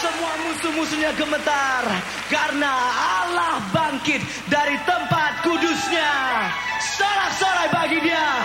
Semua musuh-musuhnya gemetar karena Allah bangkit dari tempat kudusnya. Sorak-sorai bagi dia.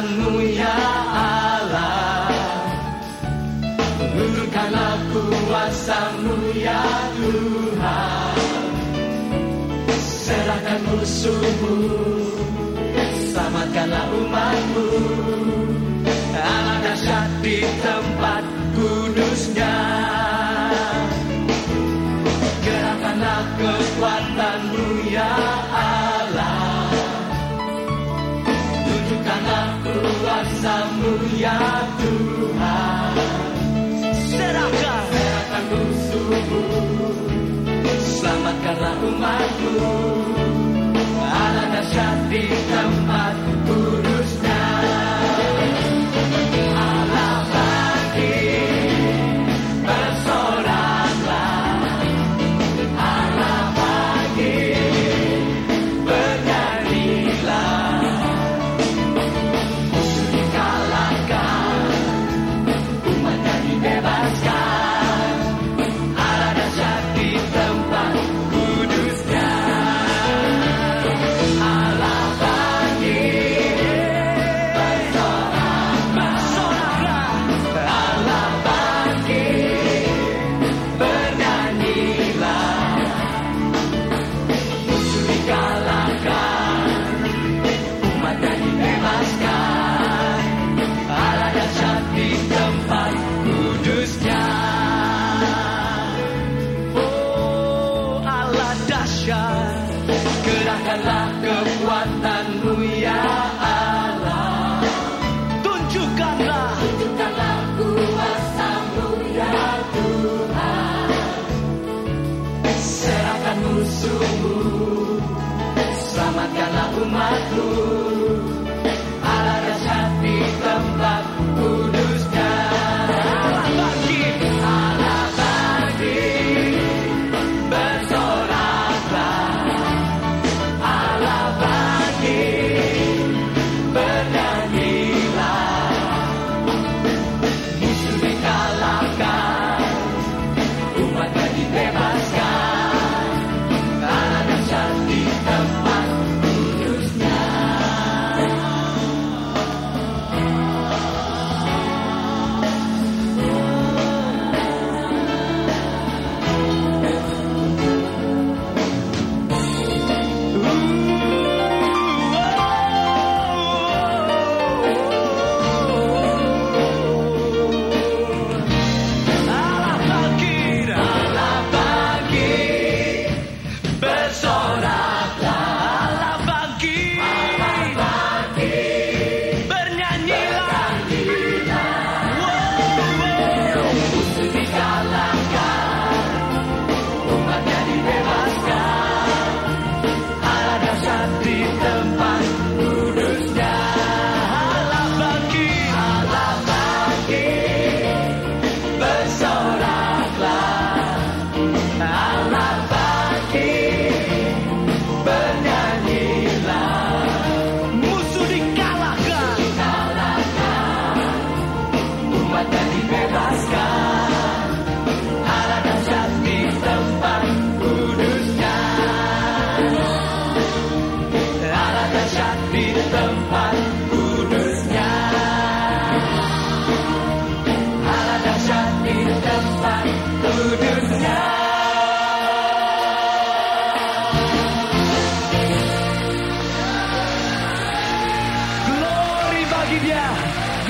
Kekuatanmu ya Allah. Menurunkanlah kuasamu ya Tuhan. Serahkan musuhmu Selamatkanlah umatmu. Allah dahsyat di tempat kudusnya kuasamu ya Tuhan. Serahkan. Serahkan musuhmu. Selamatkanlah umatmu. Allah dahsyat di tempat ahora.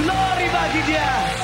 Glory be to God.